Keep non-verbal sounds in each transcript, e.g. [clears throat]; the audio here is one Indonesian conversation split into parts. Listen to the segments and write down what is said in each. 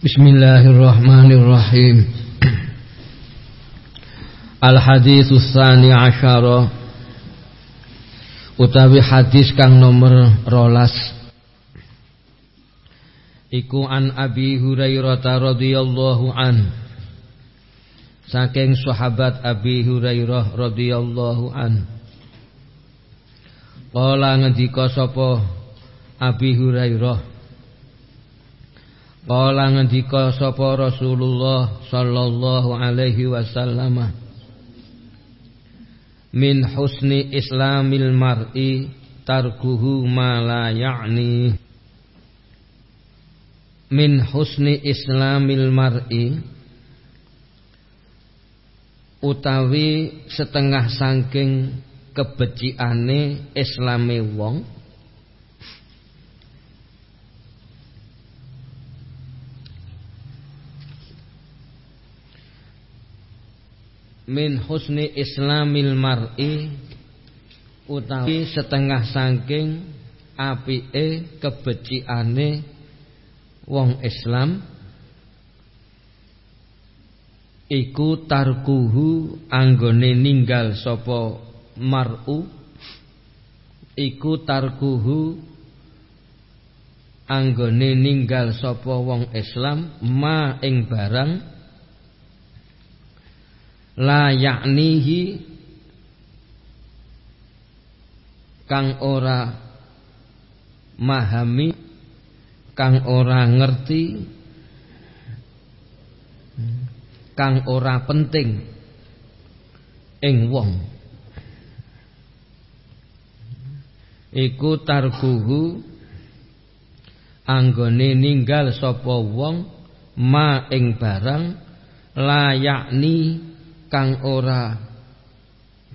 Bismillahirrahmanirrahim. Al-haditsus tsani asyara. Utawi hadis kang nomor rolas. Iku an Abi Hurairah radhiyallahu an. Saking sahabat Abi Hurairah radhiyallahu an. Kala ngendika sapa Abi Hurairah Kala ngendika sapa Rasulullah sallallahu alaihi wasallam Min husni islamil mar'i tarkuhu ma la ya'ni. Min husni islamil mar'i utawi setengah saking kebeciane islame wong min husni islamil mar'i utawi setengah saking apike kebeciane wong Islam iku tarkuhu anggone ninggal sapa mar'u iku tarkuhu anggone ninggal sapa wong Islam ma ing barang la yaknihi kang ora mahami kang ora ngerti kang ora penting ing wong. Iku tarkuhu anggone ninggal sapa wong ma ing barang la yakni kang ora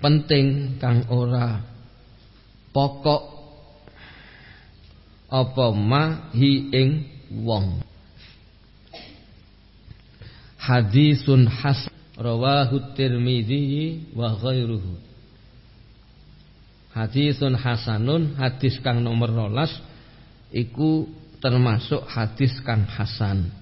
penting kang ora. Pokok apa ma hi ing wong. Hadisun has rawahu tirmidzi wa ghairuhu. Hadisun hasanun hadis kang nomor 12 iku termasuk hadis kang hasan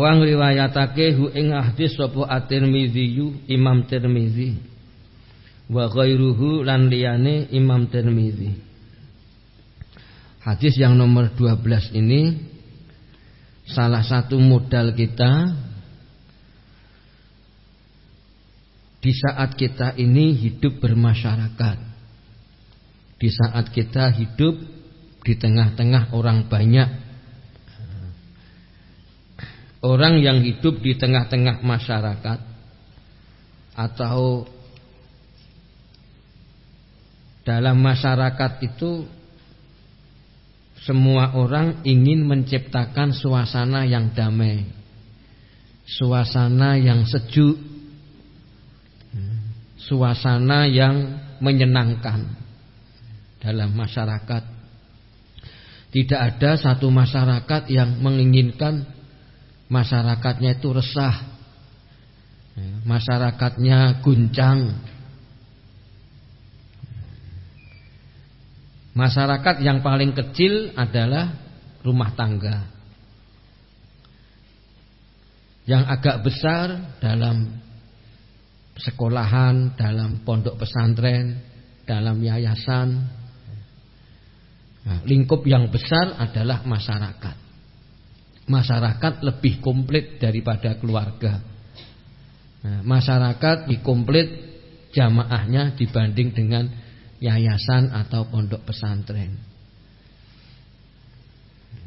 Rawang riwayatake hu ing hadis sapa At-Tirmizi Imam Tirmizi wa ghairuhu lan liyane Imam Tirmizi. Hadis yang nomor 12 ini salah satu modal kita di saat kita ini hidup bermasyarakat. Di saat kita hidup di tengah-tengah orang banyak Orang yang hidup di tengah-tengah masyarakat Atau Dalam masyarakat itu Semua orang ingin menciptakan suasana yang damai Suasana yang sejuk Suasana yang menyenangkan Dalam masyarakat. Tidak ada satu masyarakat yang menginginkan masyarakatnya itu resah, ya, masyarakatnya guncang. Masyarakat yang paling kecil adalah rumah tangga. Yang agak besar dalam sekolahan, dalam pondok pesantren, dalam yayasan. Nah, lingkup yang besar adalah masyarakat masyarakat lebih komplit daripada keluarga. Nah, masyarakat lebih komplit jamaahnya dibanding dengan yayasan atau pondok pesantren.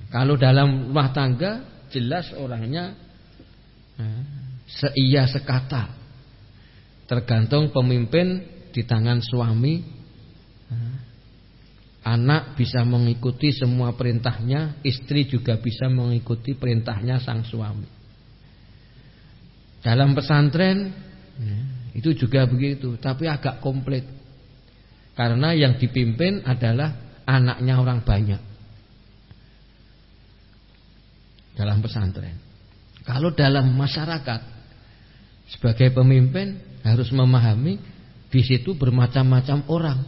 Kalau dalam rumah tangga jelas orangnya nah, seia sekata. Tergantung pemimpin di tangan suami. Anak bisa mengikuti semua perintahnya, istri juga bisa mengikuti perintahnya sang suami. Dalam pesantren ya, itu juga begitu, tapi agak komplit. Karena yang dipimpin adalah anaknya orang banyak. Dalam pesantren. Kalau dalam masyarakat sebagai pemimpin harus memahami di situ bermacam-macam orang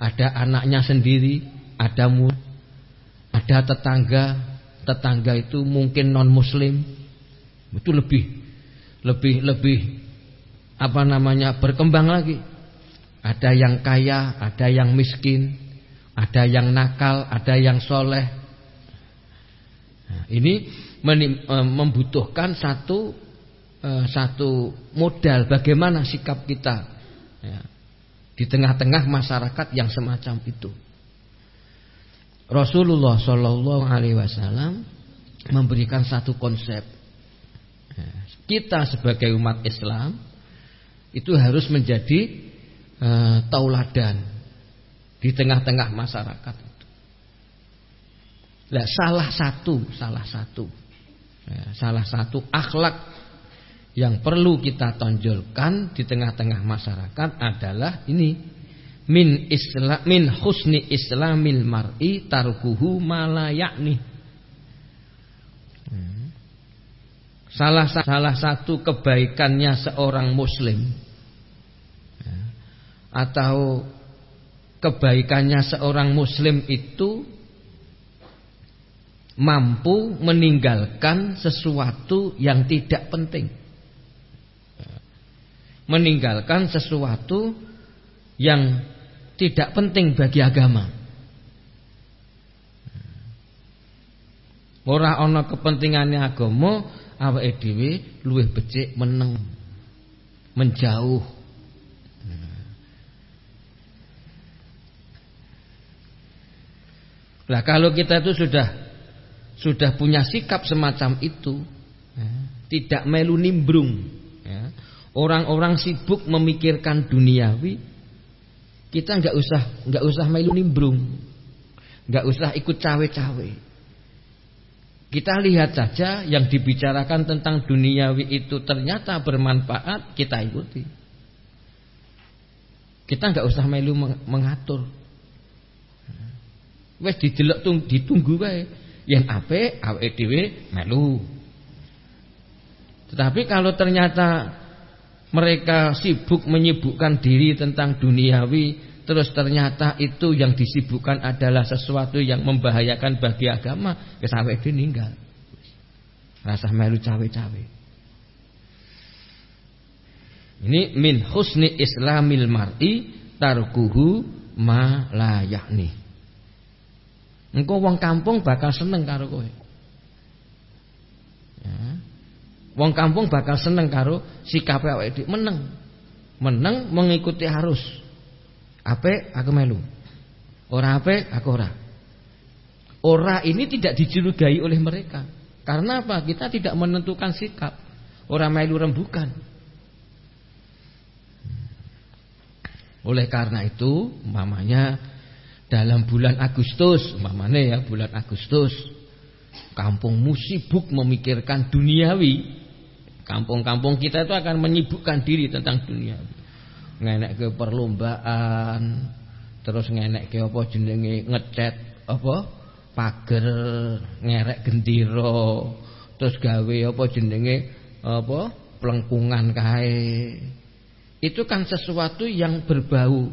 ada anaknya sendiri, ada mu, ada tetangga, tetangga itu mungkin non muslim, itu lebih lebih lebih apa namanya berkembang lagi. Ada yang kaya, ada yang miskin, ada yang nakal, ada yang soleh. Nah, ini e, membutuhkan satu e, satu modal bagaimana sikap kita. Ya di tengah-tengah masyarakat yang semacam itu. Rasulullah Shallallahu Alaihi Wasallam memberikan satu konsep. Kita sebagai umat Islam itu harus menjadi uh, tauladan di tengah-tengah masyarakat. Nah, salah satu, salah satu, ya, salah satu akhlak yang perlu kita tonjolkan di tengah-tengah masyarakat adalah ini. Min islam min husni islamil mar'i tarkuhu malayakni salah salah satu kebaikannya seorang muslim. Atau kebaikannya seorang muslim itu mampu meninggalkan sesuatu yang tidak penting meninggalkan sesuatu yang tidak penting bagi agama. Ora ana kepentingannya agama, awake dhewe luwih becik meneng, menjauh. Lah kalau kita itu sudah sudah punya sikap semacam itu, ya, tidak melu nimbrung, ya, Orang-orang sibuk memikirkan duniawi, kita nggak usah nggak usah melu nimbrung, nggak usah ikut cawe-cawe. Kita lihat saja yang dibicarakan tentang duniawi itu ternyata bermanfaat, kita ikuti. Kita nggak usah melu mengatur. Wes didelok ditunggu wae. Yang apik awake dhewe melu. Tetapi kalau ternyata mereka sibuk menyibukkan diri tentang duniawi Terus ternyata itu yang disibukkan adalah sesuatu yang membahayakan bagi agama ya, ninggal Rasa melu cawe-cawe Ini min husni islamil mar'i tarkuhu ma la yakni. Engkau wong kampung bakal seneng karo kowe. Ya. Wong kampung bakal seneng karo sikap awake dhewe meneng. Meneng mengikuti harus. Ape aku melu. Ora ape aku ora. Ora ini tidak dicurigai oleh mereka. Karena apa? Kita tidak menentukan sikap. Orang melu rembukan. Oleh karena itu, mamanya dalam bulan Agustus, mamanya ya bulan Agustus, kampungmu sibuk memikirkan duniawi, Kampung-kampung kita itu akan menyibukkan diri tentang dunia. Ngenek ke perlombaan, terus ngenek ke apa jenenge ngecat apa pager, ngerek gendiro, terus gawe apa jenenge apa pelengkungan kae. Itu kan sesuatu yang berbau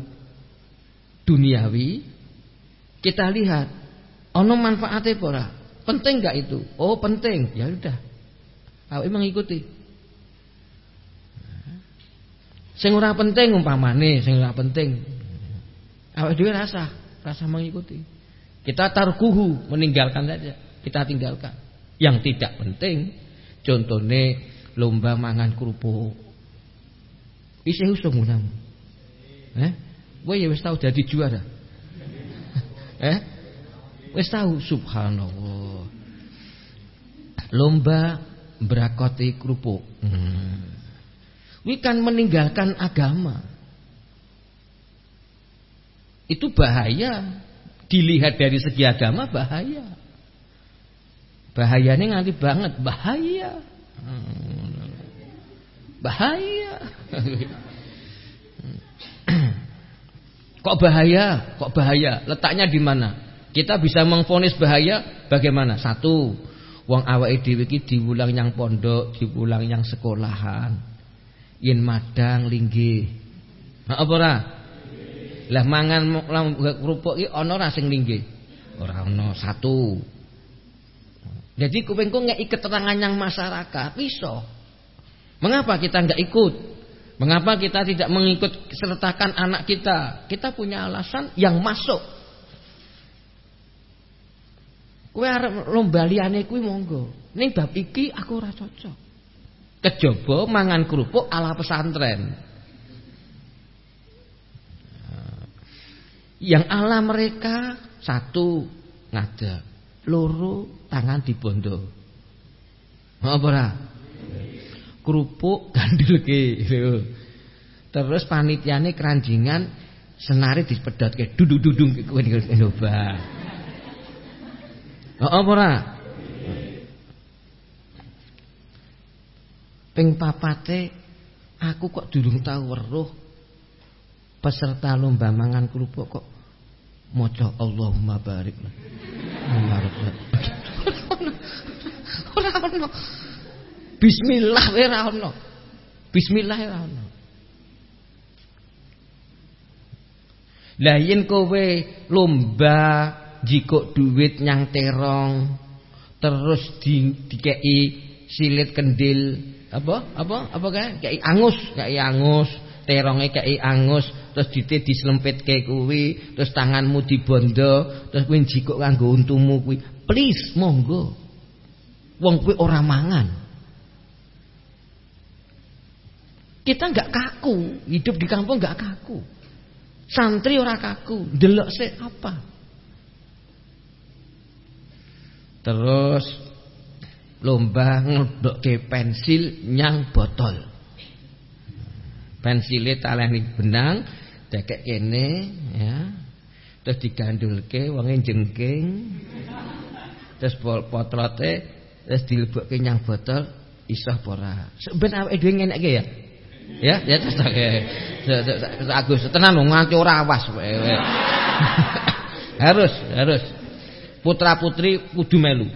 duniawi. Kita lihat ono manfaatnya ora? Penting enggak itu? Oh, penting. Ya udah. Awake mengikuti. Sing ora penting umpamane, sing ora penting. Awak dhewe rasa, rasa mengikuti. Kita tarkuhu, meninggalkan saja. Kita tinggalkan. Yang tidak penting, contohnya lomba mangan kerupuk. Usung unang. Eh? Kowe ya wis tau dadi juara. [laughs] eh? Wis tau subhanallah. Lomba berakoti kerupuk. Hmm. Ini kan meninggalkan agama. Itu bahaya. Dilihat dari segi agama bahaya. Bahayanya nganti banget, bahaya. Bahaya. [clears throat] Kok bahaya? Kok bahaya? Letaknya di mana? Kita bisa mengfonis bahaya bagaimana? Satu, wong awake dhewe iki diwulang yang pondok, diwulang yang sekolahan. Yen madang linggih. Apa ora? Lah mangan kerupuk iki ana ora sing linggih? Ora ana, satu. Jadi kowe engko ngeki keterangan yang masyarakat, iso. Mengapa kita enggak ikut? Mengapa kita tidak mengikut sertakan anak kita? Kita punya alasan yang masuk. Kowe arep lomba liyane kuwi monggo. Ning bab iki aku ora cocok. Kejaba mangan kerupuk ala pesantren. Yang ala mereka satu ngadeg, loro tangan dibondo. Apa ora? kerupuk gandulke terus panitiane keranjingan senare dipedhotke dudung-dudung kowe nyoba oh apa ora ping papate aku kok durung tau weruh peserta lomba mangan kerupuk kok maca Allahumma barik ora ono Bismillah ora ono. Bismillah ora ono. Lah yen kowe lomba jikok duit nyang terong terus di dikei silit kendil apa? Apa? Apa kae? Kei angus kei angus. Teronge kei angus. Terus dite dislempitke kuwi terus tanganmu dibondo terus kowe jikok kanggo untumu kuwi. Please monggo. Wong kuwi ora mangan. Kita nggak kaku, hidup di kampung nggak kaku. Santri ora kaku, delok se apa? Terus lomba ngledokke pensil nyang botol. Pensile taleni benang, dekek kene ya. Terus digandulke wonge jengking. Terus potrote terus dilebokke nyang botol iso apa ora. Sampeyan awake dhewe ngenekke ya. Ya, ya terus Agus tenan nganti ora awas [laughs] harus, harus. Putra-putri kudu melu.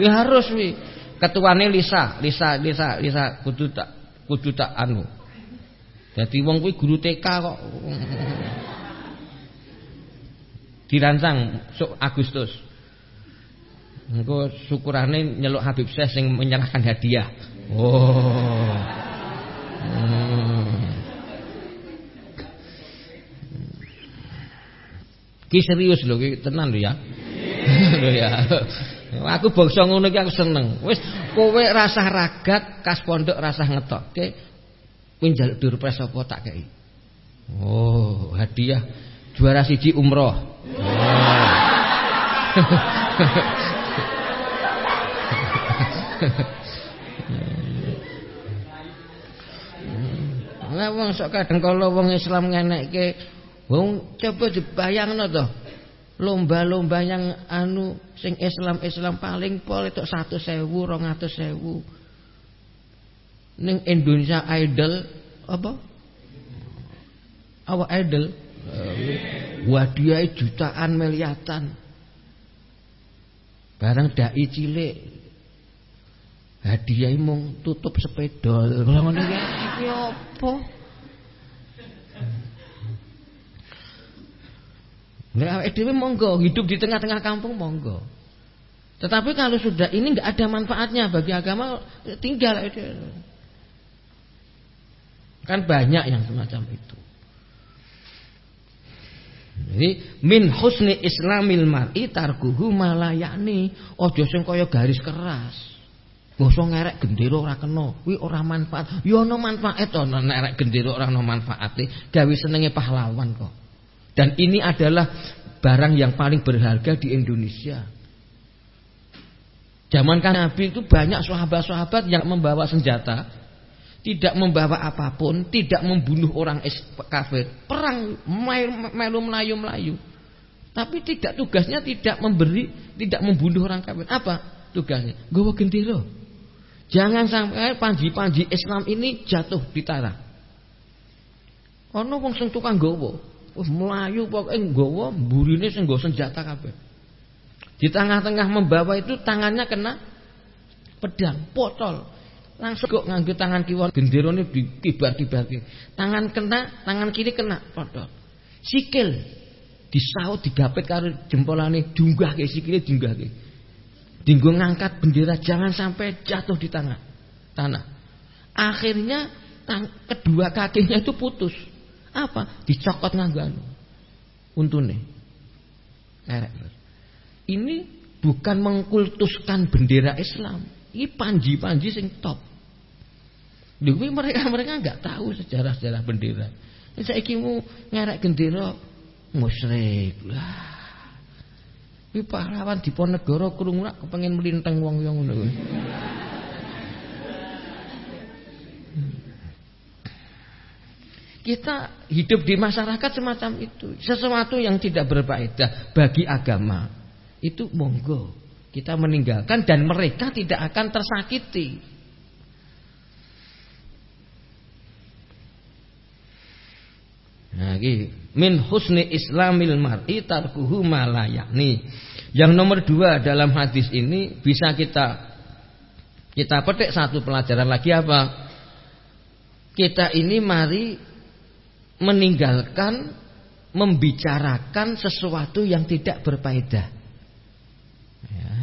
Wi harus wi. Ketuane Lisa, Lisa, Lisa, Lisa kudu tak kudu tak anu. Dadi wong kuwi guru TK kok. Dirancang sok Agustus. Engko syukurane nyeluk Habib Syekh sing menyerahkan hadiah. Oh. Hmm. Ki serius lho ki tenan lho ya. [laughs] Lho ya. Aku bangsa ngono ki aku seneng. Wis kowe rasah ragat kas pondok rasah ngetokke. Kuwi njaluk durpres apa tak kei. Oh, hadiah juara siji umroh. Oh. Lah wong sok kadang kala wong Islam ngenekke wong coba dibayangno to. Lomba-lomba yang anu sing Islam-Islam paling pol itu 100.000, 200.000. Ning Indonesia Idol apa? Awak Idol wadiai jutaan miliatan. Barang dai cilik hadiah mung tutup sepeda. Lah ngono iki apa? Nah, dhewe monggo hidup di tengah-tengah kampung monggo. Tetapi kalau sudah ini nggak ada manfaatnya bagi agama tinggal itu. Kan banyak yang semacam itu. Jadi min husni islamil mar'i tarkuhu malayani. Ojo sing kaya garis keras. Basa ngerek gendera ora kena, kuwi ora manfaat. Ya ana manfaat to nek gendera ora ana manfaate, gawe senenge pahlawan kok. Dan ini adalah barang yang paling berharga di Indonesia. Zaman kan Nabi itu banyak sahabat-sahabat yang membawa senjata tidak membawa apa pun, tidak membunuh orang kafir, perang melu melayu-melayu. Tapi tidak tugasnya tidak memberi, tidak membunuh orang kafir. Apa tugasnya? Gawa gendera. Jangan sampai panji-panji Islam ini jatuh di tanah. Ono wong sing tukang wis melayu pokoke nggawa burine sing nggo senjata kabeh. Di tengah-tengah membawa itu tangannya kena pedang, potol langsung kok nganggo tangan kiwa genderane dikibar-kibarke. Tangan kena, tangan kiri kena padha. Sikil disaut digapet karo jempolane diunggahke sikile diunggahke. Dinggo ngangkat bendera jangan sampai jatuh di tanah tanah. Akhirnya kedua kakinya itu putus. Apa? Dicokot nganggo anu. Untune. Ini bukan mengkultuskan bendera Islam. Ini panji-panji sing top. Demi mereka mereka nggak tahu sejarah-sejarah bendera. Saya mau ngerek bendera musyrik lah. Ini pahlawan di Ponegoro kurung rak kepengen melintang ngono. Kita hidup di masyarakat semacam itu. Sesuatu yang tidak berfaedah bagi agama itu monggo kita meninggalkan dan mereka tidak akan tersakiti. Nah, min husni islamil mar'i tarkuhu malayakni. Yang nomor dua dalam hadis ini bisa kita kita petik satu pelajaran lagi apa? Kita ini mari meninggalkan membicarakan sesuatu yang tidak berfaedah. Ya.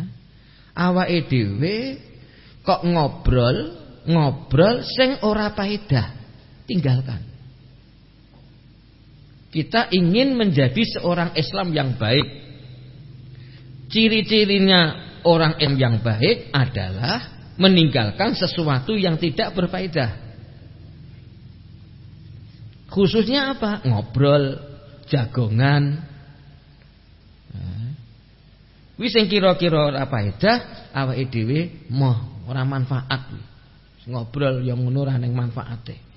Awake dhewe kok ngobrol, ngobrol sing ora faedah. Tinggalkan. Kita ingin menjadi seorang Islam yang baik. Ciri-cirinya orang yang baik adalah meninggalkan sesuatu yang tidak berfaedah. Khususnya apa? Ngobrol, jagongan. Wis sing kira-kira ora faedah, awake dhewe moh ora manfaat. Ngobrol yang ngono ora ning manfaate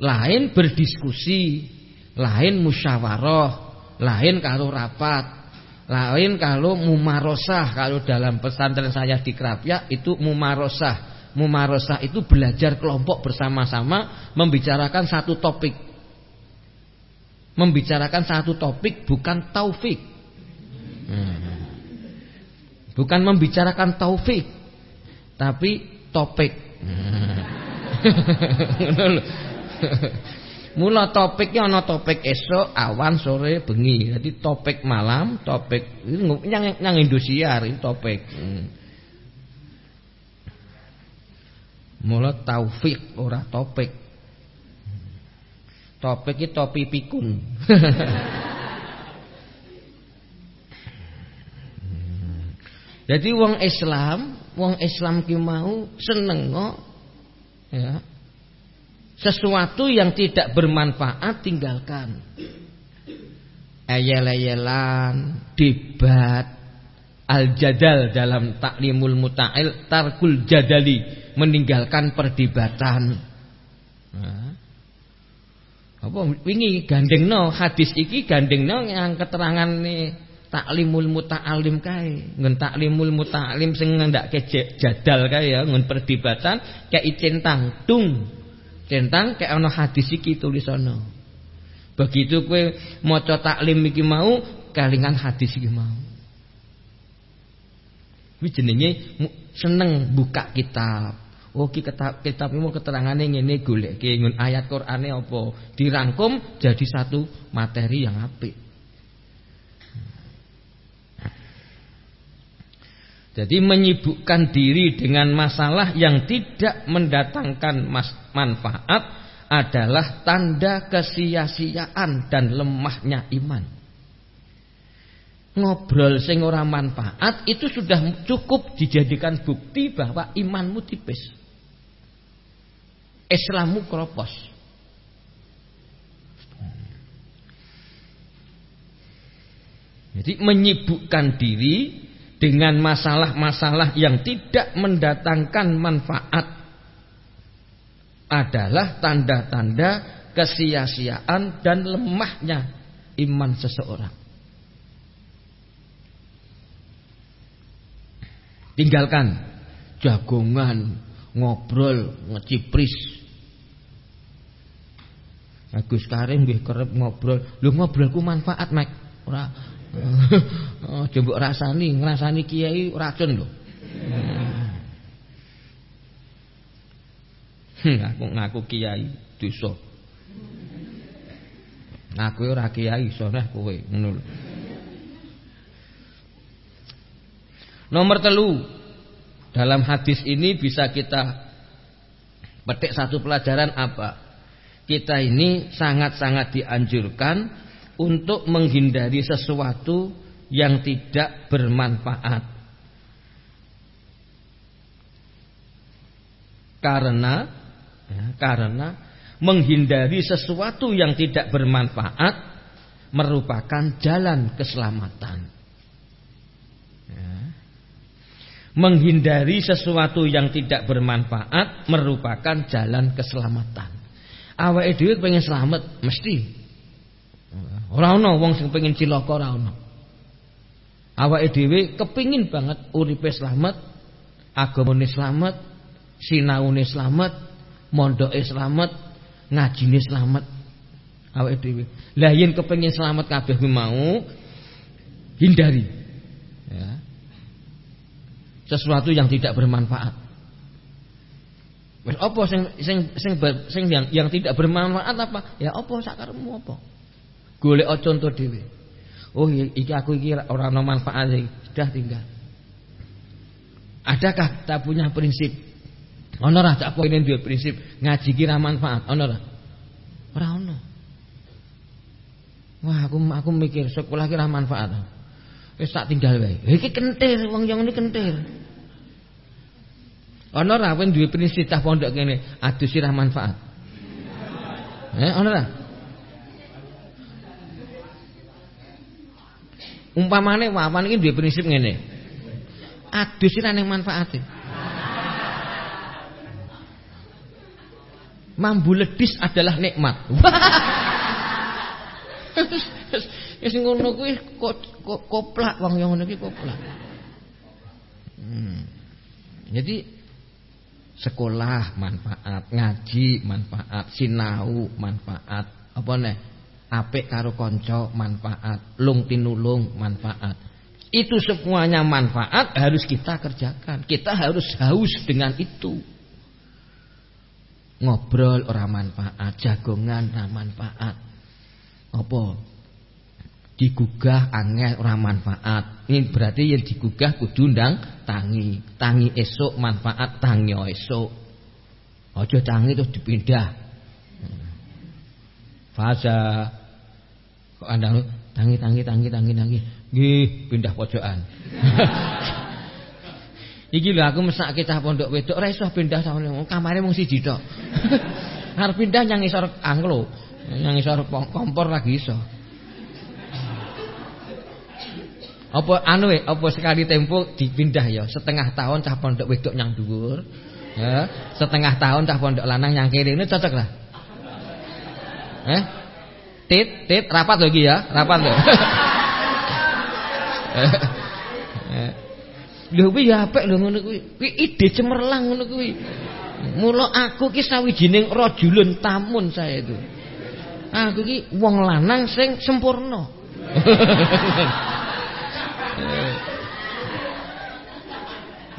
lain berdiskusi, lain musyawarah, lain kalau rapat, lain kalau mumarosah. Kalau dalam pesantren saya di Krapia itu mumarosah. Mumarosah itu belajar kelompok bersama-sama membicarakan satu topik. Membicarakan satu topik bukan taufik. Hmm. Bukan membicarakan taufik, tapi topik. Hmm. [laughs] Mula topiknya ana topik esok, awan, sore, bengi. Jadi topik malam, topik yang yang Indosiar itu topik. Hmm. Mula taufik ora topik. Topik iki topi pikun. [laughs] Jadi wong Islam, wong Islam ki mau seneng kok ya sesuatu yang tidak bermanfaat tinggalkan. Ayel-ayelan, debat, al-jadal dalam taklimul muta'il, tarkul jadali, meninggalkan perdebatan. Nah. Apa wingi gandengno hadis iki gandengno yang keterangan nih taklimul muta'alim kae ngen taklimul muta'alim sing ngendake jadal kae ya ngen perdebatan kayak centang tung Centang kayak ana hadis iki tulisono. Begitu kowe maca taklim iki mau kalingan hadis iki mau. Kuwi jenenge seneng buka kitab. Oh ki kitab mau keterangane ngene goleke ngun ayat Qur'ane apa dirangkum jadi satu materi yang apik. Jadi menyibukkan diri dengan masalah yang tidak mendatangkan manfaat adalah tanda kesia-siaan dan lemahnya iman. Ngobrol sing ora manfaat itu sudah cukup dijadikan bukti bahwa imanmu tipis. Islammu kropos. Jadi menyibukkan diri dengan masalah-masalah yang tidak mendatangkan manfaat adalah tanda-tanda kesia-siaan dan lemahnya iman seseorang. Tinggalkan jagongan, ngobrol, ngecipris. Agus Karim nggih kerep ngobrol. Lho ngobrolku manfaat, Mek. Ora [laughs] oh, jembuk rasani, ngrasani kiai racun lho. Hmm, aku ngaku kiai dosa. Ngaku ora kiai iso nah kowe ngono Nomor telu Dalam hadis ini bisa kita Petik satu pelajaran apa Kita ini sangat-sangat dianjurkan Untuk menghindari sesuatu Yang tidak bermanfaat. Karena ya, Karena Menghindari sesuatu yang tidak bermanfaat Merupakan jalan keselamatan. Menghindari sesuatu yang tidak bermanfaat merupakan jalan keselamatan. Awake dhewe pengen selamat mesti. Ora ana wong sing pengen cilaka ora ana. Awake kepingin banget uripe selamat, agamane selamat, sinaune selamat, mondoke selamat, ngajine selamat. Awake dhewe. Lah yen kepengin selamat kabeh mau hindari. Ya sesuatu yang tidak bermanfaat. Wis apa sing sing sing sing yang yang tidak bermanfaat apa? Ya apa sakarepmu apa? Golek contoh dhewe. Oh iki aku iki ora ana manfaat sudah tinggal. Adakah tak punya prinsip? Ana ora tak ini duwe prinsip ngaji kira manfaat, ana ora? Ora ana. Wah, aku aku mikir sekolah kira manfaat. Wis tak tinggal wae. Iki kentir wong yang ini kentir. Ana ora kowe duwe prinsip cah pondok kene, adus sirah manfaat. Eh, ana ora? Umpamane wawan iki duwe prinsip ngene. Adus sirah ning manfaate. Mambu ledis adalah nikmat. [laughs] Wis ngono kuwi koplak wong yang ngono kuwi koplak. Hmm. Jadi sekolah manfaat, ngaji manfaat, sinau manfaat, apa nih? Apik karo konco manfaat, lung tinulung manfaat. Itu semuanya manfaat harus kita kerjakan. Kita harus haus dengan itu. Ngobrol orang manfaat, jagongan orang manfaat. Apa? Digugah angel ora manfaat. Ini berarti yang digugah kudu ndang tangi. Tangi esok manfaat tangi esok. Aja tangi terus dipindah. Fasa kok anda tangi tangi tangi tangi tangi. Nggih, pindah pojokan. [laughs] Iki lho aku mesake cah pondok wedok ora iso pindah sama kamare mung siji tok. [laughs] Arep pindah nyang isor anglo, nyang isor kompor lagi iso. Apa anu apa sekali tempo dipindah ya, setengah tahun cah pondok wedok nyang dhuwur. Ya, setengah tahun cah pondok lanang yang kiri ini cocok lah. Eh? Tit, tit rapat lagi ya, rapat lho. Eh. [laughs] Lho kuwi ya apik lho ngono kuwi. Kuwi ide cemerlang ngono kuwi. Mula aku ki sawijining rajulun tamun saya itu. Aku ki wong lanang sing sempurna. [laughs]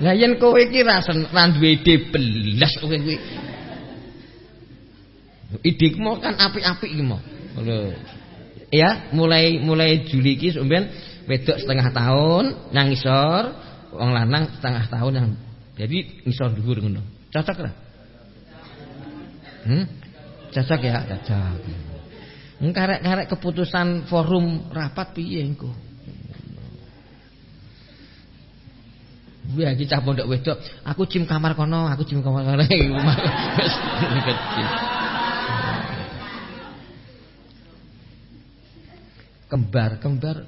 Lah yen kowe iki ra ra duwe ide belas kowe kuwi. Ide mau kan apik-apik iki mau. Ya, mulai mulai Juli iki sampean wedok setengah tahun nang ngisor, wong lanang setengah tahun yang jadi ngisor dhuwur ngono. Cocok ora? Hmm? Cocok ya, cocok. Engkarek-karek keputusan forum rapat piye engko? Ya iki cah pondok wedok, aku cim kamar kono, aku cim kamar kono. [laughs] kembar, kembar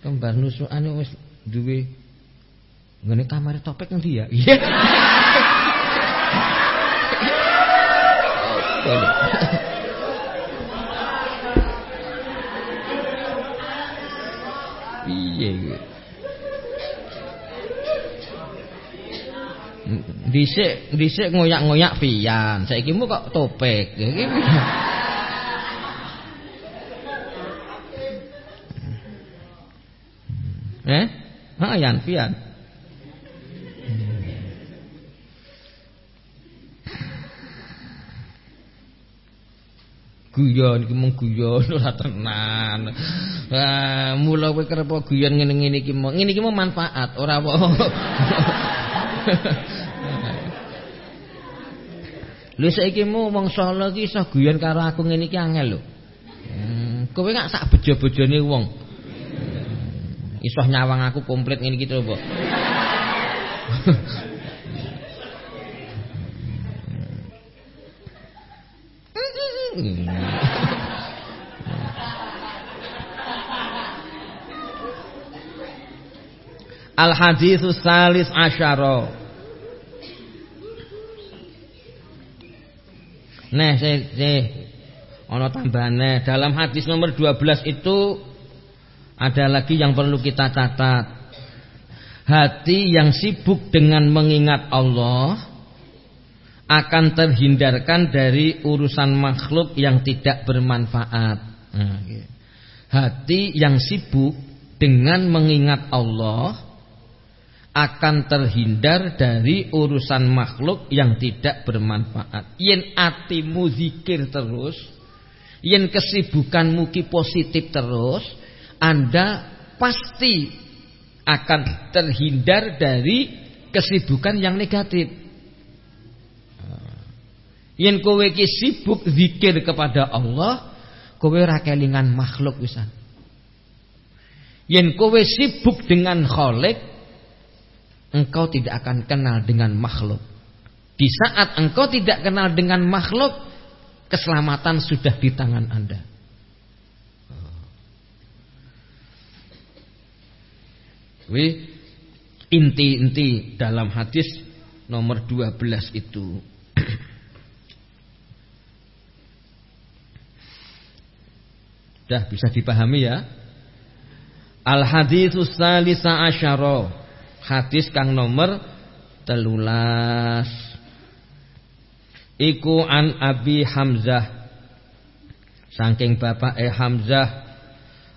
kembar nusukan wis duwe Ngene kamar topik ngendi ya? [laughs] Iya. Piye iki? Dhisik dhisik ngoyak-ngoyak pian, saiki mu kok topik. [laughs] [laughs] Eh? Ha yan pian. guyon iki mung guyon [laughs] ora tenan. Ah, mula kowe kerep guyon ngene-ngene iki mung ngene iki mung manfaat, ora apa. Lha saiki mu wong Solo iki iso guyon karo aku ngene iki angel lho. Hmm, kowe gak sak bejo-bejone wong. Hmm, iso nyawang aku komplit ngene iki to, Mbok. [laughs] Al haditsus salis asyara. Nah, saya, saya ono tambahane. Dalam hadis nomor 12 itu ada lagi yang perlu kita catat. Hati yang sibuk dengan mengingat Allah akan terhindarkan dari urusan makhluk yang tidak bermanfaat. Nah, gitu. Hati yang sibuk dengan mengingat Allah akan terhindar dari urusan makhluk yang tidak bermanfaat. Yen atimu zikir terus, yen kesibukanmu ki positif terus, Anda pasti akan terhindar dari kesibukan yang negatif. Yen kowe ki sibuk zikir kepada Allah, kowe ora kelingan makhluk wisan. Yen kowe sibuk dengan Khalik, engkau tidak akan kenal dengan makhluk. Di saat engkau tidak kenal dengan makhluk, keselamatan sudah di tangan Anda. Wi inti-inti dalam hadis nomor 12 itu Sudah bisa dipahami ya. Al haditsus salisa asyara. Hadis kang nomor telulas. Iku an Abi Hamzah. Saking bapak eh Hamzah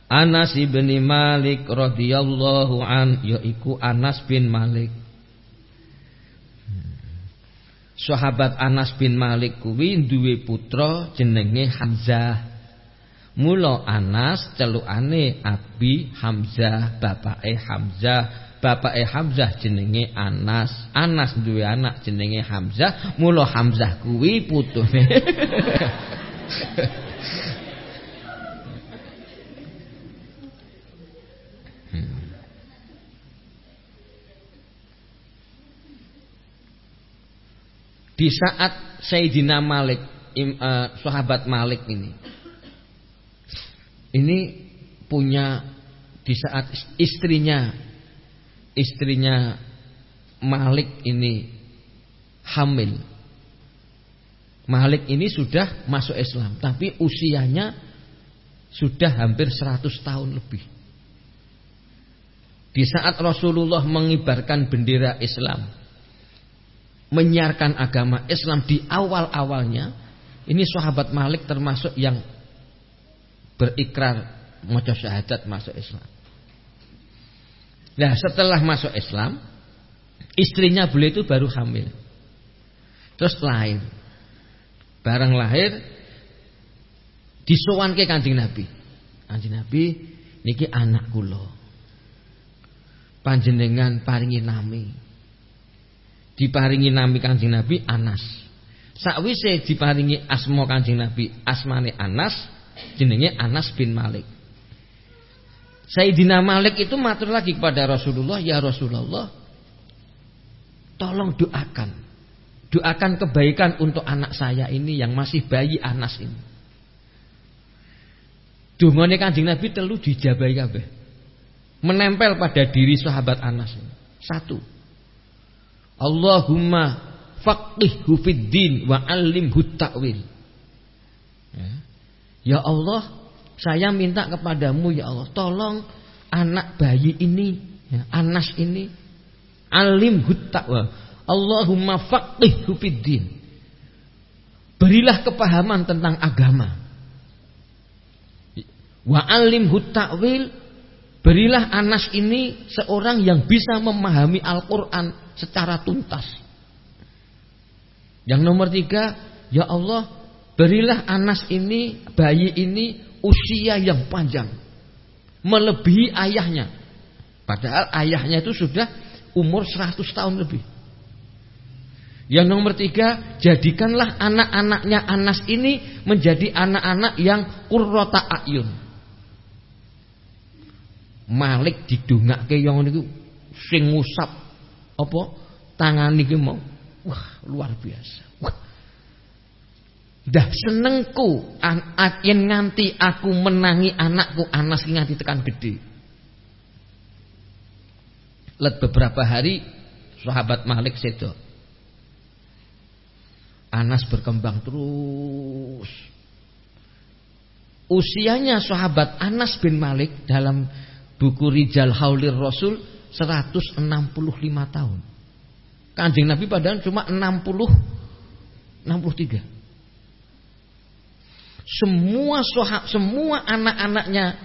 Anas bin Malik radhiyallahu an yaiku Anas bin Malik. Sahabat Anas bin Malik kuwi duwe putra jenenge Hamzah. Mula Anas celukane Abi Hamzah, bapake Hamzah, bapake Hamzah jenenge Anas. Anas duwe anak jenenge Hamzah, mula Hamzah kuwi putune. Di saat Sayyidina Malik, im, uh, sahabat Malik ini ini punya di saat istrinya istrinya Malik ini hamil. Malik ini sudah masuk Islam, tapi usianya sudah hampir 100 tahun lebih. Di saat Rasulullah mengibarkan bendera Islam, menyiarkan agama Islam di awal-awalnya, ini sahabat Malik termasuk yang berikrar maca syahadat masuk Islam. Nah, setelah masuk Islam, istrinya beliau itu baru hamil. Terus lahir. Barang lahir ke Kanjeng Nabi. Kanjeng Nabi niki anak kula. Panjenengan paringi nami. Diparingi nami Kanjeng Nabi Anas. Sakwise diparingi asma Kanjeng Nabi, asmane Anas, jenenge Anas bin Malik. Sayyidina Malik itu matur lagi kepada Rasulullah, "Ya Rasulullah, tolong doakan. Doakan kebaikan untuk anak saya ini yang masih bayi Anas ini." Dungane Kanjeng Nabi telu dijabahi kabeh. Menempel pada diri sahabat Anas ini. Satu. Allahumma faqihhu fid wa 'allimhu ta'wil. Ya. ya Allah, saya minta kepadamu ya Allah, tolong anak bayi ini, ya, Anas ini alim ta'wil. Allahumma faqihhu fid din. Berilah kepahaman tentang agama. Wa alimhu ta'wil Berilah Anas ini seorang yang bisa memahami Al-Quran secara tuntas. Yang nomor tiga, ya Allah, berilah Anas ini, bayi ini usia yang panjang, melebihi ayahnya. Padahal ayahnya itu sudah umur 100 tahun lebih. Yang nomor tiga, jadikanlah anak-anaknya Anas ini menjadi anak-anak yang kurrota ayun Malik didongake yang niku sing ngusap apa tangan iki mau. Wah, luar biasa. Wah. Dah senengku an, yen nganti aku menangi anakku Anas nganti tekan gede. Let beberapa hari sahabat Malik sedo. Anas berkembang terus. Usianya sahabat Anas bin Malik dalam buku Rijal Haulir Rasul 165 tahun. Kanjeng Nabi padahal cuma 60 63. Semua sohab, semua anak-anaknya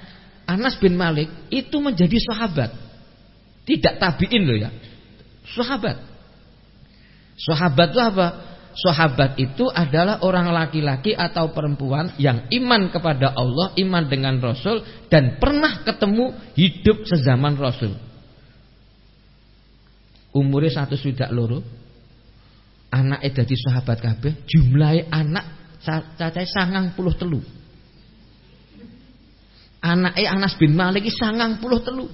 Anas bin Malik itu menjadi sahabat. Tidak tabiin loh ya. Sahabat. Sahabat itu apa? Sahabat itu adalah orang laki-laki atau perempuan yang iman kepada Allah, iman dengan Rasul dan pernah ketemu hidup sezaman Rasul. Umurnya satu sudah loro. Anak di sahabat kabeh, jumlah anak cacahe sangang puluh telu. Anak Anas bin Malik sangang puluh telu.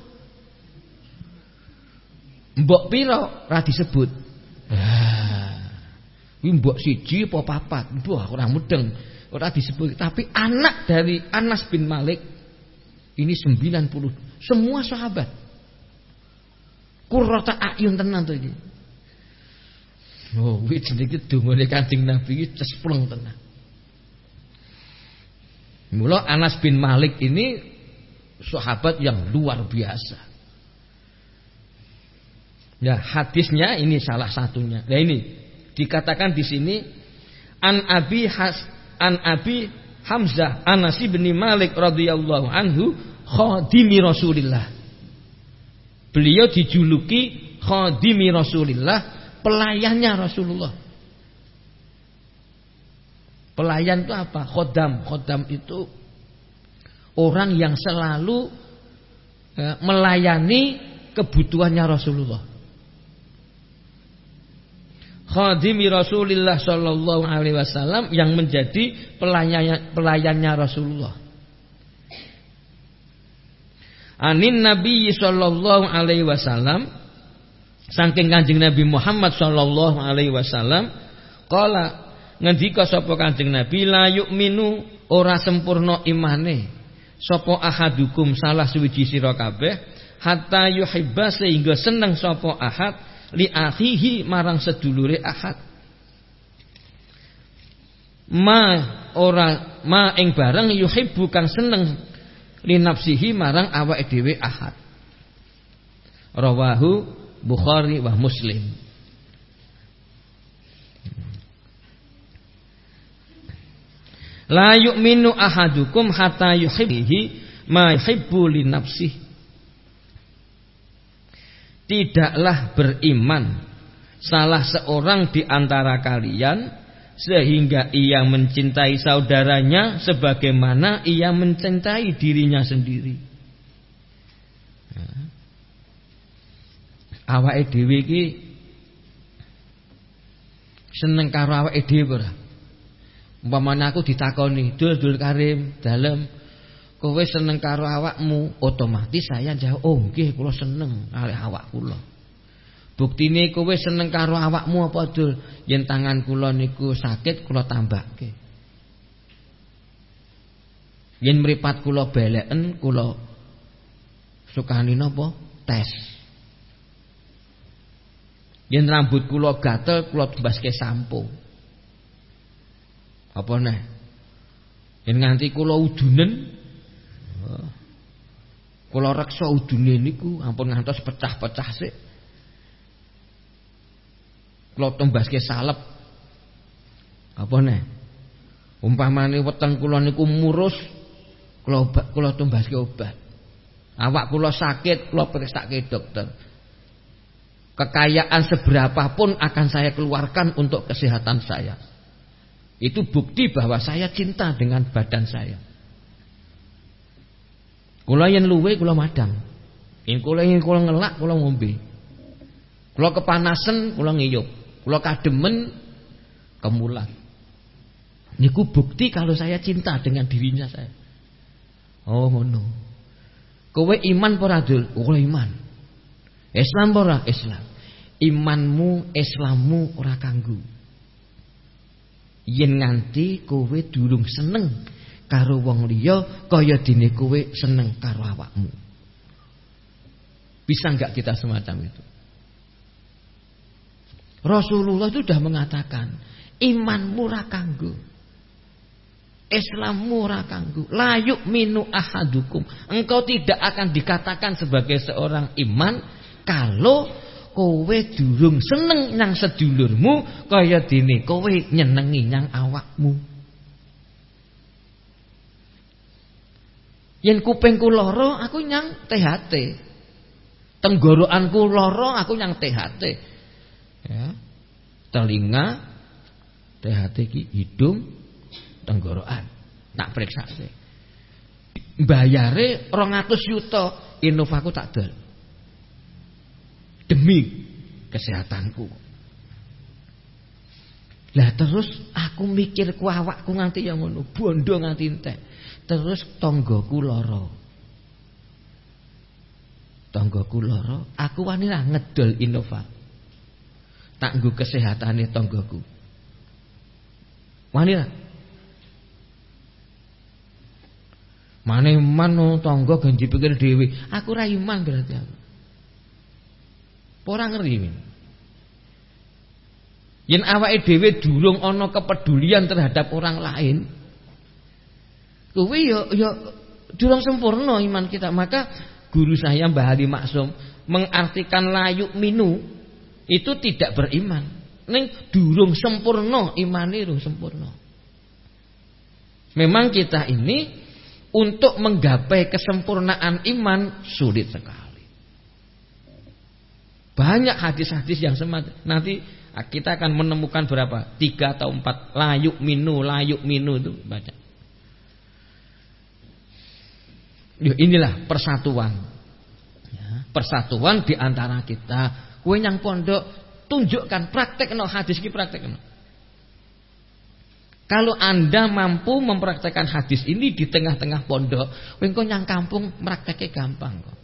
Mbok piro ra disebut. Ah. Mbok siji apa papat. Wah, ora mudeng. Ora disebut. Tapi anak dari Anas bin Malik ini 90. Semua sahabat. Qurrata ayun tenan to iki. Oh, kuwi jenenge dungane Kanjeng Nabi iki cespleng tenan. Mula Anas bin Malik ini sahabat yang luar biasa. Ya, hadisnya ini salah satunya. Nah ini Dikatakan di sini an Abi Has an Abi Hamzah Anas bin Malik radhiyallahu anhu khadimi Rasulillah. Beliau dijuluki khadimi Rasulillah, pelayannya Rasulullah. Pelayan itu apa? Khodam. Khodam itu orang yang selalu eh, melayani kebutuhannya Rasulullah khadimi Rasulullah sallallahu alaihi wasallam yang menjadi pelayannya, pelayannya Rasulullah. Anin Nabi sallallahu alaihi wasallam saking Kanjeng Nabi Muhammad sallallahu alaihi wasallam qala ngendika sapa Kanjeng Nabi la yu'minu ora sempurna imane. Sapa ahadukum salah suwiji sira kabeh hatta yuhibba sehingga seneng sapa ahad li akhihi marang sedulure ahad. Ma ora ma ing barang yuhibbu kang seneng li nafsihi marang awake dhewe ahad. Rawahu Bukhari wa Muslim La yu'minu ahadukum hatta yuhibbihi ma yuhibbu li nafsihi tidaklah beriman salah seorang di antara kalian sehingga ia mencintai saudaranya sebagaimana ia mencintai dirinya sendiri. Awake dhewe iki seneng karo awake dhewe ora? Umpamane aku ditakoni, "Dul, Dul Karim, dalem kowe seneng karo awakmu, otomatis saya jawab, "Oh, nggih kula seneng karo awak kula." Buktine kowe seneng karo awakmu apa, Dul? Yen tangan kula niku sakit kula tambahke. Yen mripat kula beleken kula sukani napa? Tes. Yen rambut kula gatel kula tembaske sampo. Apa neh? Yen nganti kula udunen oh, kula reksa udune niku ampun ngantos pecah-pecah sik. Kula tembaske salep. Apa neh? Umpamane weteng kula niku murus, kula kula tembaske obat. Awak kula sakit, kula periksake dokter. Kekayaan seberapapun akan saya keluarkan untuk kesehatan saya. Itu bukti bahwa saya cinta dengan badan saya. Kula yen luwe kula madang. Yen kula yen kula ngelak kula ngombe. Kula kepanasan kula ngiyup. Kula kademen kemulan. Niku bukti kalau saya cinta dengan dirinya saya. Oh ngono. Kowe iman ora Dul? Oh iman. Islam ora Islam. Imanmu, Islammu ora kanggu. Yen nganti kowe durung seneng karo wong liya kaya dene kowe seneng karo awakmu. Bisa enggak kita semacam itu? Rasulullah itu sudah mengatakan, imanmu ora kanggu. Islammu ora kanggu. Layuk minu ahadukum. Engkau tidak akan dikatakan sebagai seorang iman kalau kowe durung seneng nang sedulurmu kaya dene kowe nyenengi nang awakmu. Yen kupingku lara aku nyang THT. Tenggorokanku lara aku nyang THT. Ya. Telinga THT ki hidung tenggorokan. Tak periksa Bayare 200 yuta Innovaku tak dol demi kesehatanku. Lah terus aku mikir ku awakku nganti yang ngono, bondo nganti entek. Terus tanggaku lara. Tanggaku lara, aku wani lah ngedol Innova. Tak nggo kesehatane tanggaku. Wani lah. Mane man tangga ganti pikir dhewe. Aku ra iman berarti aku. Ora ngeri. Yen awake dhewe durung ana kepedulian terhadap orang lain, kuwi ya ya durung sempurna iman kita. Maka guru saya Mbah Ali Maksum mengartikan layuk minu itu tidak beriman. Ning durung sempurna imane durung sempurna. Memang kita ini untuk menggapai kesempurnaan iman sulit sekali. Banyak hadis-hadis yang semacam nanti kita akan menemukan berapa? Tiga atau empat layuk minu, layuk minu itu baca. Yo inilah persatuan. Ya, persatuan di antara kita. Kue yang pondok tunjukkan praktek no hadis ki praktek no. Kalau anda mampu mempraktekkan hadis ini di tengah-tengah pondok, wengko yang kampung prakteknya gampang kok.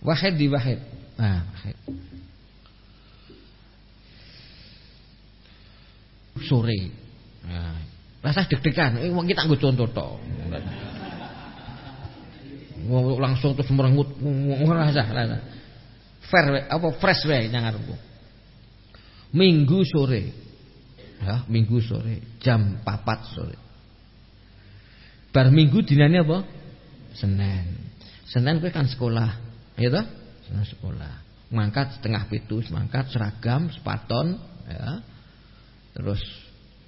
Wahid di wahid. Nah, wahid. Sore. Nah, rasa deg-degan. Eh, kita nggo contoh tok. langsung terus merengut rasa rasa. Fair apa fresh wae nang arepku. Minggu sore. Ya, minggu sore jam 4 sore. Bar minggu dinane apa? Senin. Senin kowe kan sekolah. Ya toh? sekolah. Mangkat setengah pitu, mangkat seragam, sepaton, ya. Terus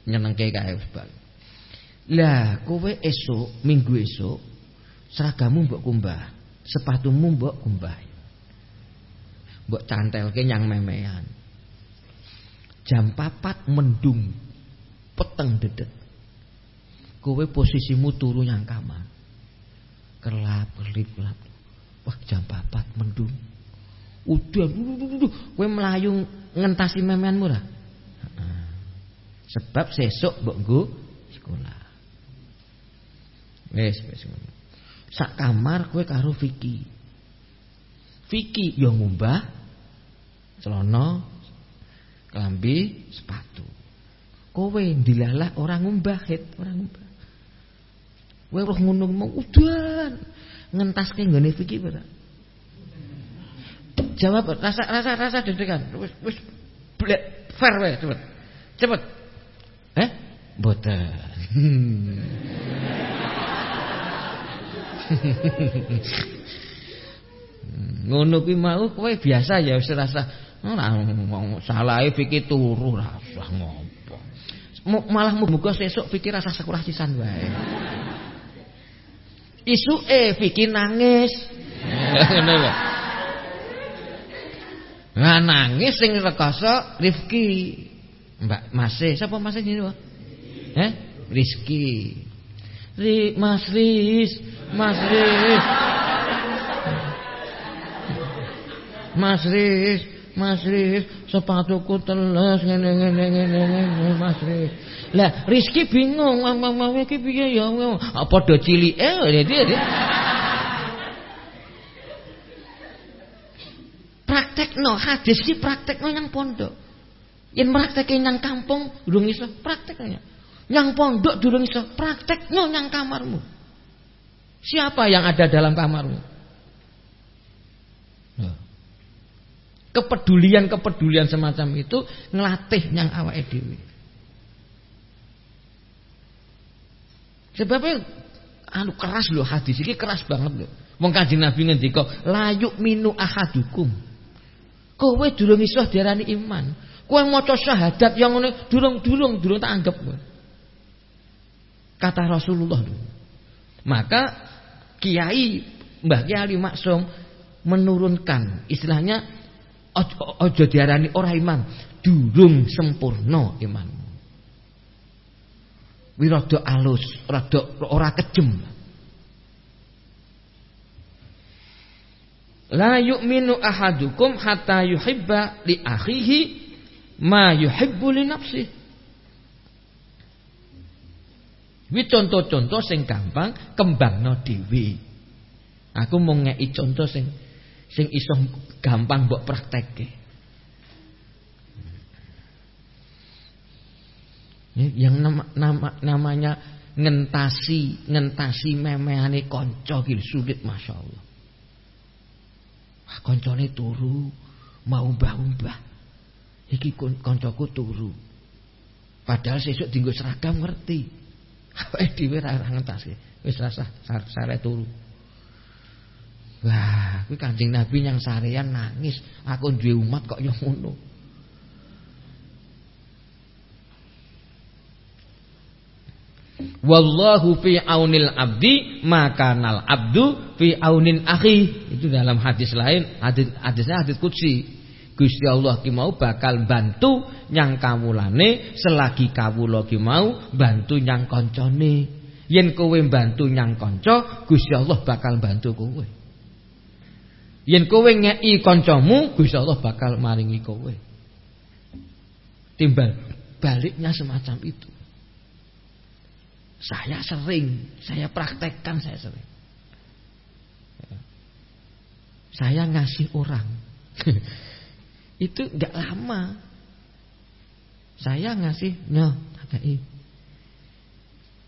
nyenengke kae bal. Lah, kowe esuk, minggu esuk seragammu mbok kumbah, sepatumu mbok kumbah. Mbok cantelke nyang memean. Jam papat mendung, peteng dedet. Kowe posisimu turu yang kamar. Kelap, kelip, kelap. Wah jam 4 mendung. Udah kowe melayu ngentasi memenmu lah. Sebab sesuk mbok nggo sekolah. Wes wes. Sak kamar kowe karo Vicky. Vicky yo ngumbah celana, klambi, sepatu. Kowe dilalah orang ngumbah het, orang ngumbah. Kowe roh ngono mau udan ngentaske nggone fikih ora? jawab rasa rasa rasa deg-degan. Wis wis fair wae cepet. Cepet. Eh? Mboten. [laughs] Ngono kuwi mau kowe biasa ya wis rasa ora salahe fikir turu rasa ngopo. Malah muga sesuk fikir rasa sekolah sisan wae. Isuke fikir nangis. [laughs] Ngono lho. Nah nangis sing rekoso Rifki. Mbak Mase, sapa Mase jenenge? Eh? Rizki. Ri Mas Riz, Mas Riz. Mas Riz, Mas Riz, sepatuku teles ngene ngene ngene ngene Mas Riz. Lah Rizki bingung, mama iki piye ya padha cilike dadi. Praktekno hadis iki praktekno yang pondok. Yen praktekke nang kampung durung iso prakteknya. Yang pondok durung iso praktekno nang kamarmu. Siapa yang ada dalam kamarmu? Kepedulian-kepedulian semacam itu ngelatih yang awake dhewe. Sebabnya anu keras loh hadis ini keras banget loh. Wong Kanjeng Nabi ngendika, "Layuk minu ahadukum." Kowe durung iso diarani iman. Kowe maca syahadat yang ngene durung-durung durung tak anggap. Kata Rasulullah. Maka Kiai Mbah Kiai Maksum menurunkan istilahnya ojo diarani ora iman, durung sempurna imanmu. Wirada alus, rada ora kejem. La yu'minu ahadukum hatta yuhibba li akhihi ma yuhibbu li nafsihi. Wi contoh-contoh sing gampang kembangno dhewe. Aku mau ngeki contoh sing sing iso gampang mbok praktekke. Yang nama, nama, namanya ngentasi ngentasi memehane kanca ki sulit masyaallah. Ah, kancane turu mau mbah-mbah. Iki kancaku turu. Padahal sesuk dienggo seragam ngerti. [laughs] Awake dhewe ra ngentasi. Wis rasa sare turu. Wah, kuwi Kanjeng Nabi yang sarean nangis, aku duwe umat kok ya ngono. Wallahu fi aunil abdi maka nal abdu fi aunin akhi. Itu dalam hadis lain, hadis hadisnya hadis qudsi. Gusti Allah ki mau bakal bantu nyang kawulane selagi kawula ki mau bantu nyang kancane. Yen kowe bantu nyang kanca, Gusti Allah bakal bantu kowe. Yen kowe ngeki kancamu, Gusti Allah bakal maringi kowe. Timbal baliknya semacam itu. Saya sering, saya praktekkan saya sering. Saya ngasih orang. [laughs] itu enggak lama. Saya ngasih nyoh takai.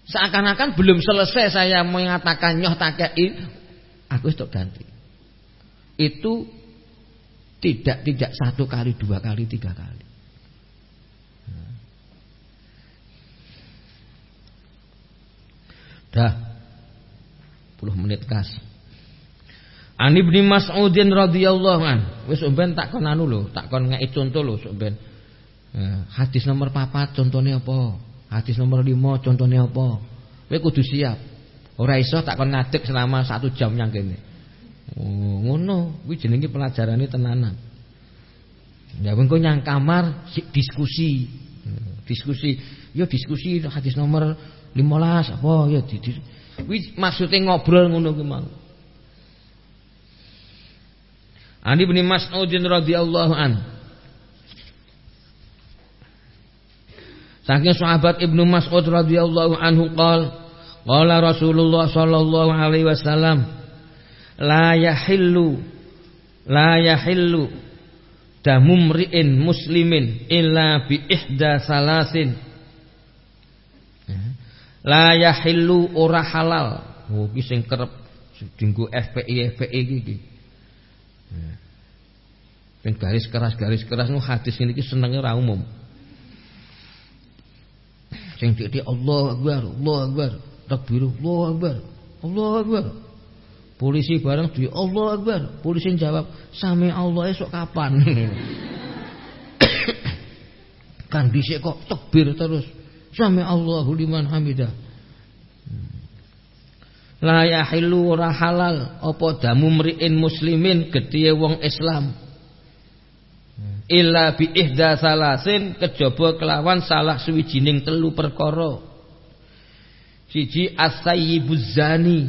Seakan-akan belum selesai saya mengatakan nyoh takai, aku itu ganti itu tidak tidak satu kali, dua kali, tiga kali. Dah puluh menit kas. Ani bin Mas'udin radhiyallahu an. Wis umben tak kon anu lho, tak kon ngeki contoh lho umben. hadis nomor papat contohnya apa? Hadis nomor lima contohnya apa? Kowe kudu siap. Ora iso tak kon ngadeg selama satu jam yang kene. Oh, ngono, kuwi jenenge pelajarane tenanan. Ya engko nyang kamar diskusi. Diskusi, ya diskusi hadis nomor 15 apa ya di, di kuwi maksude ngobrol ngono kuwi mau. Ani bin Mas'ud radhiyallahu an. Saking sahabat Ibnu Mas'ud radhiyallahu anhu qol qala Rasulullah sallallahu alaihi wasallam la yahillu la yahillu damumriin muslimin illa bi ihda salasin la yahillu ora halal oh iki sing kerep dinggo FPI FPI iki Ben garis keras-garis keras nu hadis ini senenge ora umum. Sing dik Allah Akbar, Allah Akbar, takbir Allah Akbar, Allah Akbar. Polisi bareng di Allah Akbar, polisi jawab, "Sami Allah esok kapan?" [coughs] kan dhisik kok takbir terus. Sami Allahu liman hamidah. La yahillu ora halal. Apa damu mriin muslimin gedhe wong Islam? Illa bi ihda salasin kejaba kelawan salah suwijining telu perkara. Siji as-sayyibuz zani.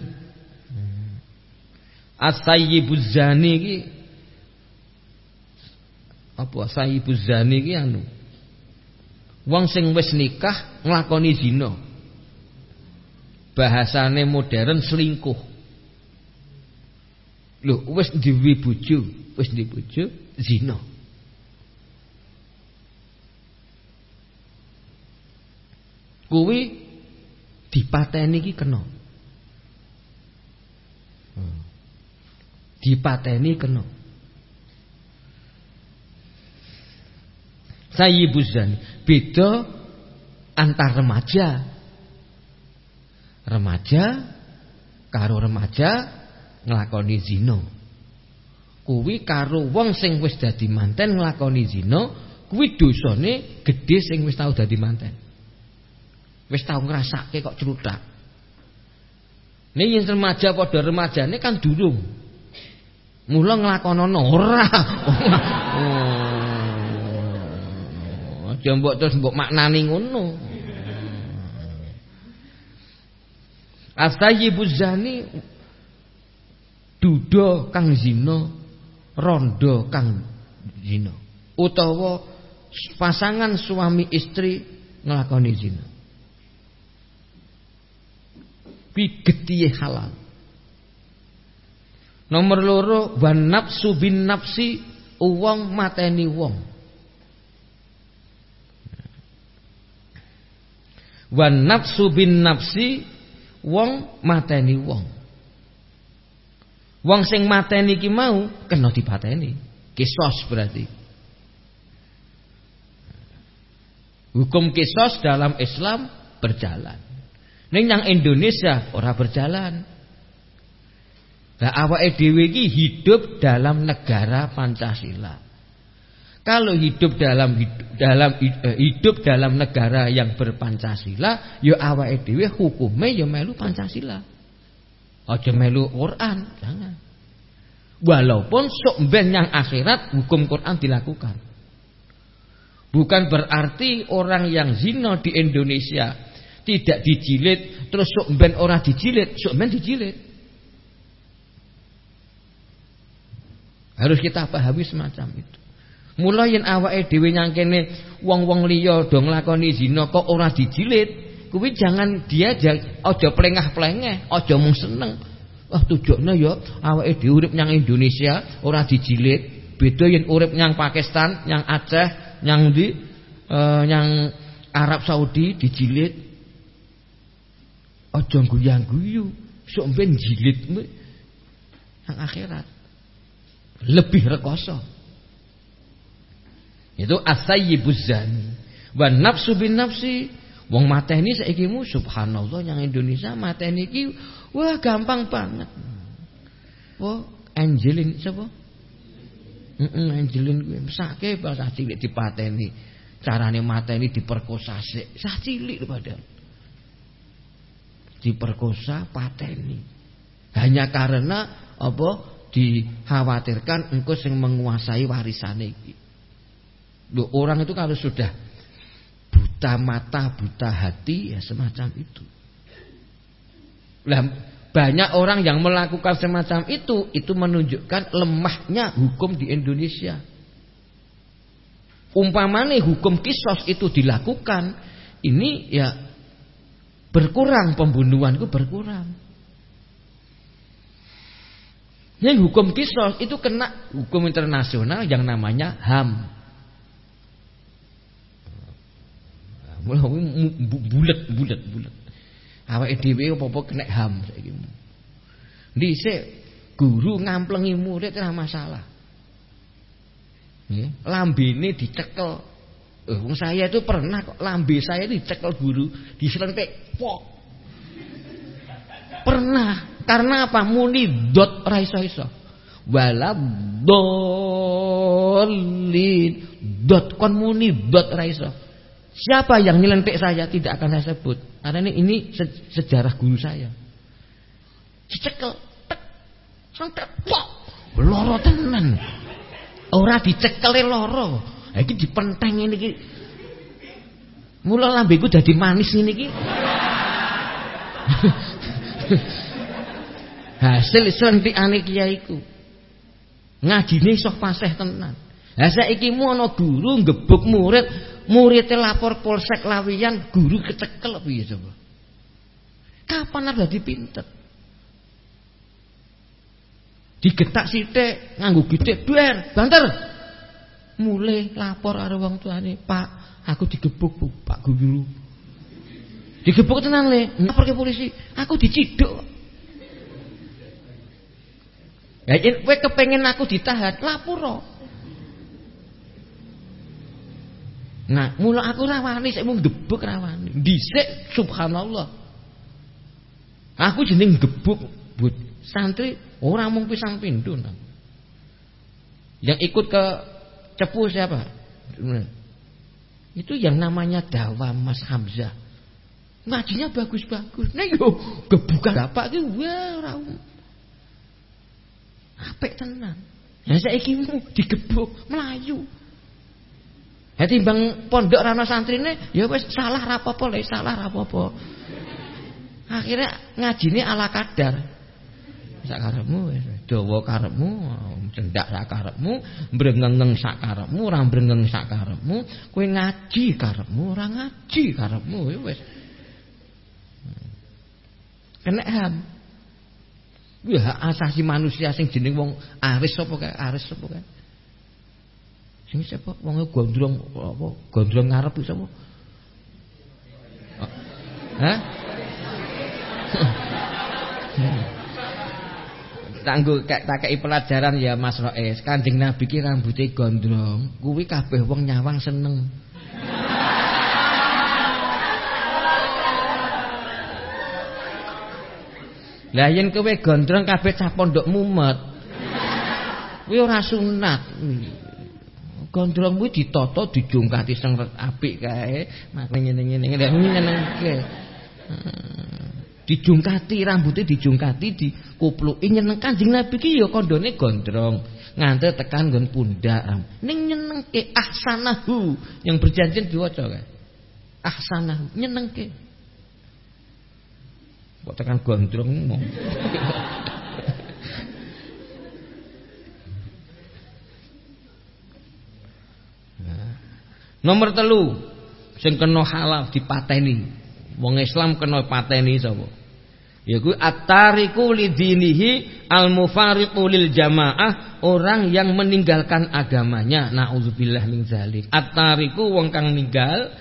As-sayyibuz zani iki apa? Sayyibuz zani iki anu wong sing wis nikah nglakoni zina bahasane modern selingkuh lho wis duwe bojo wis duwe bojo zina kuwi dipateni iki kena. Hmm. Dipateni kena. Sayyibuz zani beda antar remaja. Remaja karo remaja nglakoni zina. Kuwi karo wong sing wis dadi manten nglakoni zina, kuwi dosane gedhe sing wis tau dadi manten. Wis tau ngrasake kok celutak. Ning yen remaja padha remajane kan durung. Mula nglakonono ora. [laughs] Aja mbok terus mbok maknani ngono. Asayyibuz zani duda kang zina, rondo kang zina utawa pasangan suami istri nglakoni zina. kuwi halal. Nomor loro wan nafsu bin nafsi uang mateni wong. Wan nafsu bin nafsi wong mateni wong. Wong sing mateni ki mau kena dipateni. Kisos berarti. Hukum kisos dalam Islam berjalan. Ning yang Indonesia ora berjalan. Nah awake dhewe iki hidup dalam negara Pancasila. Kalau hidup dalam dalam eh, hidup dalam negara yang berpancasila, ya awake dhewe hukume ya melu Pancasila. Aja melu Quran, jangan. Walaupun sok ben yang akhirat hukum Quran dilakukan. Bukan berarti orang yang zina di Indonesia tidak dijilid terus sok ben ora dijilid sok ben dijilid harus kita pahami semacam itu mulai yang awake dhewe nyangkene wong-wong liya do nglakoni zina kok ora dijilid? Kuwi jangan dia aja plengah-plengeh aja mung seneng. Wah tujuane ya awake dhewe urip nyang Indonesia ora dijilid. Beda yen urip nyang Pakistan nyang Aceh nyang di uh, nyang Arab Saudi dijilid. Aja guyang-guyu, sok ben jilidmu yang akhirat. Lebih rekoso. Itu asayyibuz zani. Wa nafsu bin nafsi Wong mateni saiki mu subhanallah yang Indonesia mateni iki wah gampang banget. Wah, Angelin sapa? Heeh, Angelin kuwi mesake bahasa cilik dipateni. Carane mateni diperkosa sik. Sah cilik padahal diperkosa pateni hanya karena apa dikhawatirkan engkau sing menguasai warisan iki Loh, orang itu kalau sudah buta mata, buta hati ya semacam itu. Lah banyak orang yang melakukan semacam itu itu menunjukkan lemahnya hukum di Indonesia. Umpamane hukum kisos itu dilakukan, ini ya Berkurang pembunuhan itu berkurang. Yang hukum kisos itu kena hukum internasional yang namanya HAM. Bulat, bulat, bulat. Awak dhewe apa-apa kena HAM saiki. Dhisik guru ngamplengi murid ora masalah. Nggih, lambene dicekel. Eh, saya itu pernah kok lambe saya dicekel guru, diselentik pok. Pernah. Karena apa? Muni dot ora iso-iso. Dolin dot kon muni dot ora iso. Siapa yang nyelentik saya tidak akan saya sebut. Karena ini ini sejarah guru saya. Dicekel, santet, pok, loro tenan. Ora dicekele loro. Ha iki dipenteng ngene iki. Mula lambeku dadi manis ngene iki. [laughs] Hasil sentikane kiaiku. Ngajine iso paseh tenan. Lah saiki mu ana guru ngebuk murid, muridnya lapor polsek lawian, guru kecekel piye coba. Kapan ada dadi pinter? digetak sithik nganggo gitik duer banter mulai lapor karo wong tuane Pak aku digebuk bu, Pak guru digebuk tenan le lapor ke polisi aku diciduk Ya kowe kepengen aku ditahan lapor Nah, mula aku rawani saya mau gebuk rawani. Dhisik subhanallah. Aku jeneng gebuk, but santri Orang mung pisang pindu. Yang ikut ke cepu siapa? Itu yang namanya dawa Mas Hamzah. Ngajinya bagus-bagus. Nah yo gebukan bapak ki wah ora. Apik tenan. Ya saiki digebuk melayu. Ya timbang pondok rana santrine ya wis salah rapopo lek salah rapopo. Akhirnya ngajine ala kadar. Sak karepmu wis dawa karepmu cendak sak karepmu brengengeng sak karepmu ora brengeng sak karepmu kowe ngaji karepmu ora ngaji karepmu wis. Kena ham. Ya asasi manusia sing jeneng wong aris sapa kae? Aris sapa kae Sing sapa wong gondrong apa gondrong ngarep sapa Hah? [laughs] Tanggo tak kei pelajaran ya Mas Roes. Kanjeng Nabi ki rambutnya gondrong, kuwi kabeh wong nyawang seneng. Lah yen kowe gondrong kabeh cah pondok mumet. Kuwi ora sunat. Gondrong kuwi ditata dijungkati sing apik kae, makane ngene-ngene. Nyenengke. dijungkati rambutnya dijungkati dikupluki. Nyeneng Kanjeng Nabi ki ya kandhane gondrong. Nganti tekan nggon pundak ning nyenengke ahsanahu. Yang berjanji diwaca kae. Ahsanahu. Nyenengke. Kok tekan gondrong mau Nomor telu sing kena halal dipateni Wong Islam kena pateni sapa? Yaiku at-tariku lidinihi al-mufariqu lil jamaah, orang yang meninggalkan agamanya. Nauzubillah min zalik. At-tariku wong kang ninggal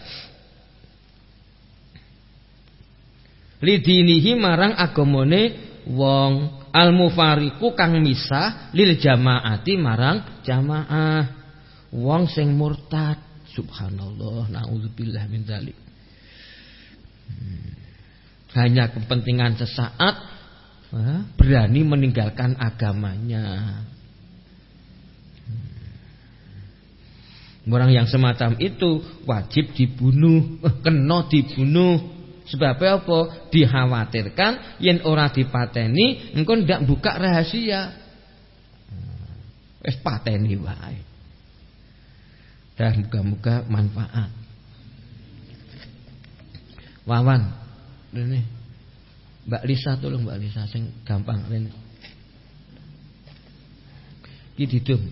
lidinihi marang agamane wong al-mufariqu kang misah lil jamaati marang jamaah. Wong sing murtad. Subhanallah, nauzubillah min zalik. Hanya kepentingan sesaat berani meninggalkan agamanya. Orang yang semacam itu wajib dibunuh, eh, kena dibunuh. Sebab apa? Dikhawatirkan yen ora dipateni engko ndak buka rahasia. Wis pateni wae. Dan muga-muga manfaat. Wawan ini Mbak Lisa tolong Mbak Lisa sing gampang rene. Ki didum.